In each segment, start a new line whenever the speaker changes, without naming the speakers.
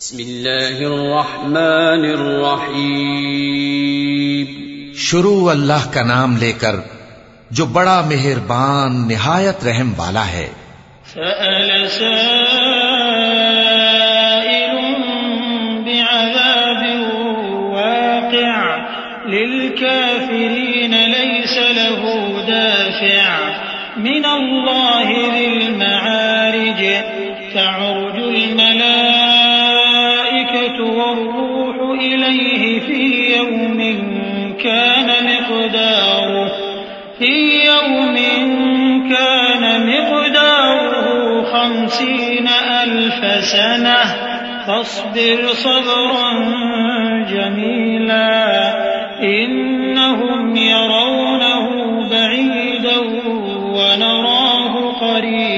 بسم اللہ الرحمن الرحیم۔
شروع اللہ کا نام لے کر جو بڑا مہربان نہایت رحم والا ہے۔
سأل سائل بعذاب واقع للكافرين ليس له دافع. من الله إليه في يوم كان مقداره في يوم كان مقداره خمسين ألف سنة فاصبر صبرا جميلا إنهم يرونه بعيدا ونراه قريبا.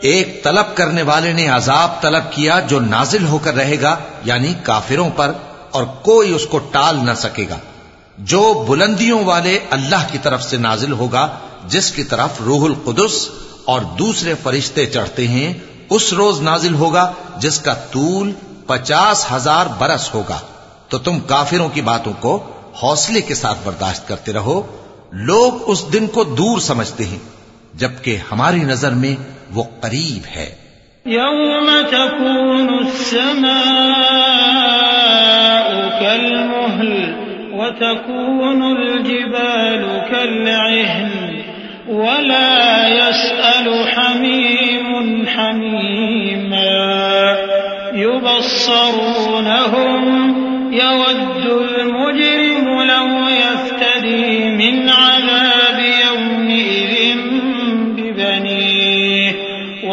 ایک طلب کرنے والے نے عذاب طلب کیا جو نازل ہو کر رہے گا یعنی کافروں پر، اور کوئی اس کو ٹال نہ سکے گا۔ جو بلندیوں والے اللہ کی طرف سے نازل ہوگا، جس کی طرف روح القدس اور دوسرے فرشتے چڑھتے ہیں، اس روز نازل ہوگا، جس کا طول پچاس ہزار برس ہوگا۔ تو تم کافروں کی باتوں کو حوصلے کے ساتھ برداشت کرتے رہو۔ لوگ اس دن کو دور سمجھتے ہیں۔ جبکہ ہماری نظر میں وہ قریب ہے۔
يوم تكون السماء كالمهل وتكون الجبال كالعهن ولا يسأل حميم حميما يبصرونهم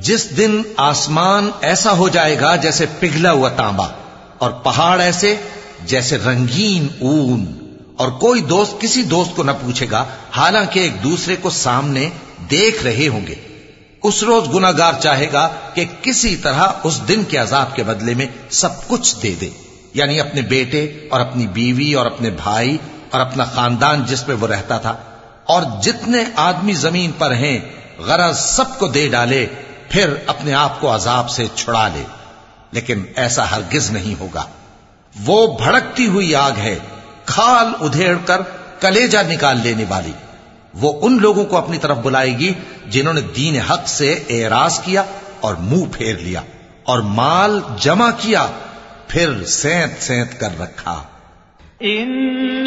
جس دن آسمان ایسا ہو جائے گا جیسے پگھلا ہوا تانبا اور پہاڑ ایسے جیسے رنگین اون اور کوئی دوست کسی دوست کو نہ پوچھے گا، حالانکہ ایک دوسرے کو سامنے دیکھ رہے ہوں گے۔ اس روز گناگار چاہے گا کہ کسی طرح اس دن کے عذاب کے بدلے میں سب کچھ دے دے۔ یعنی اپنے بیٹے اور اپنی بیوی اور اپنے بھائی اور اپنا خاندان جس میں وہ رہتا تھا اور جتنے آدمی زمین پر ہیں، غرض سب کو دے ڈالے، پھر اپنے آپ کو عذاب سے چھڑا لے۔ لیکن ایسا ہرگز نہیں ہوگا۔ وہ بھڑکتی ہوئی آگ ہے، کھال ادھیڑ کر کلیجا نکال لینے والی۔ وہ ان لوگوں کو اپنی طرف بلائے گی جنہوں نے دین حق سے اعراض کیا اور منہ پھیر لیا اور مال جمع کیا، پھر سینت سینت کر رکھا۔
إن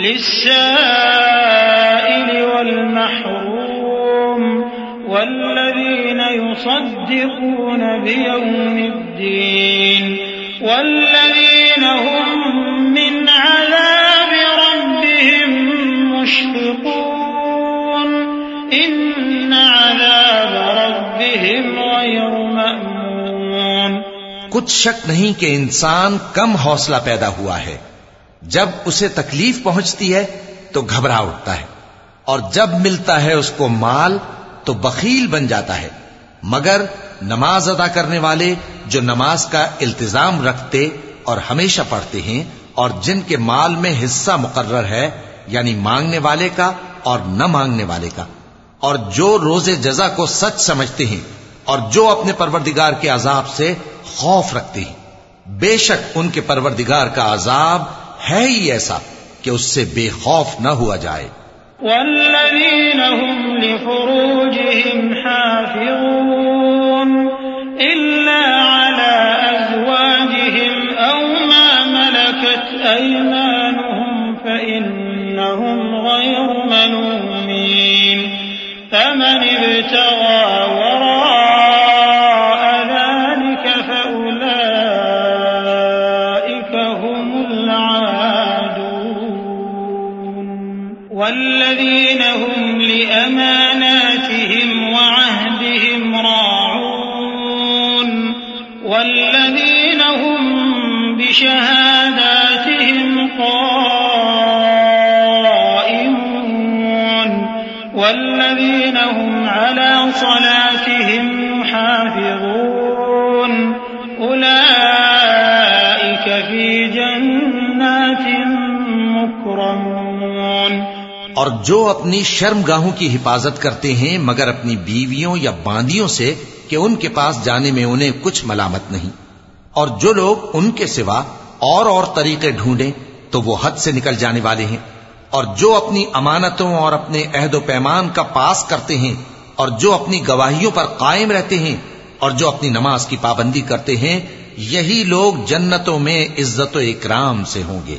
للسائل والمحروم والذين يصدقون بيوم الدين والذين هم من عذاب ربهم مشفقون إن عذاب ربهم غير مأمون
کچھ شک نہیں کہ انسان کم حوصلہ پیدا ہوا ہے جب اسے تکلیف پہنچتی ہے تو گھبرا اٹھتا ہے اور جب ملتا ہے اس کو مال تو بخیل بن جاتا ہے مگر نماز ادا کرنے والے جو نماز کا التزام رکھتے اور ہمیشہ پڑھتے ہیں اور جن کے مال میں حصہ مقرر ہے یعنی مانگنے والے کا اور نہ مانگنے والے کا۔ اور جو روز جزا کو سچ سمجھتے ہیں اور جو اپنے پروردگار کے عذاب سے خوف رکھتے ہیں۔ بے شک ان کے پروردگار کا عذاب ہے ہی ایسا کہ اس سے بے خوف نہ ہوا جائے
والذين هم لفروجهم حافظون إلا على أزواجهم أو ما ملكت أيمانهم فإنهم غير ملومين فمن ابتغى وراء لأماناتهم وعهدهم راعون والذين هم بشهاداتهم قائمون والذين هم على صلاتهم
اور جو اپنی شرم گاہوں کی حفاظت کرتے ہیں، مگر اپنی بیویوں یا باندیوں سے کہ ان کے پاس جانے میں انہیں کچھ ملامت نہیں۔ اور جو لوگ ان کے سوا اور اور طریقے ڈھونڈیں، تو وہ حد سے نکل جانے والے ہیں۔ اور جو اپنی امانتوں اور اپنے عہد و پیمان کا پاس کرتے ہیں، اور جو اپنی گواہیوں پر قائم رہتے ہیں، اور جو اپنی نماز کی پابندی کرتے ہیں، یہی لوگ جنتوں میں عزت و اکرام سے ہوں گے۔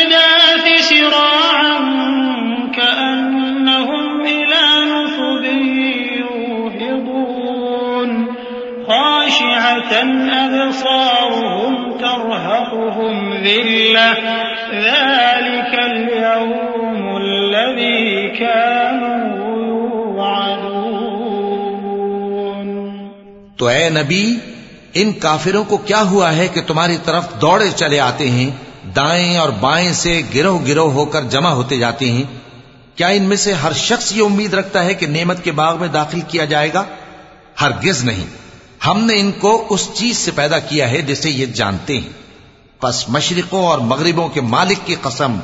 خاشعة أبصارهم ترهقهم ذلة ذلك اليوم الذي كانوا يوعدون
تو اے نبی، ان کافروں کو کیا ہوا ہے کہ تمہاری طرف دوڑے چلے آتے ہیں، دائیں اور بائیں سے گروہ گروہ ہو کر جمع ہوتے جاتے ہیں؟ کیا ان میں سے ہر شخص یہ امید رکھتا ہے کہ نعمت کے باغ میں داخل کیا جائے گا؟ ہرگز نہیں۔ ہم نے ان کو اس چیز سے پیدا کیا ہے جسے یہ جانتے ہیں۔ پس مشرقوں اور مغربوں کے مالک کی قسم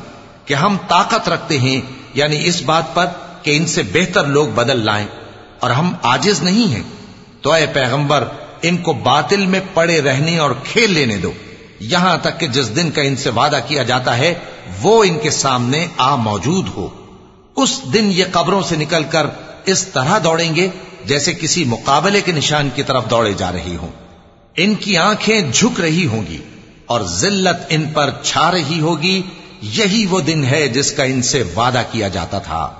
کہ ہم طاقت رکھتے ہیں یعنی اس بات پر کہ ان سے بہتر لوگ بدل لائیں۔ اور ہم آجز نہیں ہیں۔ تو اے پیغمبر، ان کو باطل میں پڑے رہنے اور کھیل لینے دو۔ یہاں تک کہ جس دن کا ان سے وعدہ کیا جاتا ہے، وہ ان کے سامنے آ موجود ہو۔ اس دن یہ قبروں سے نکل کر اس طرح دوڑیں گے جیسے کسی مقابلے کے نشان کی طرف دوڑے جا رہی ہوں۔ ان کی آنکھیں جھک رہی ہوں گی اور ذلت ان پر چھا رہی ہوگی، یہی وہ دن ہے جس کا ان سے وعدہ کیا جاتا تھا۔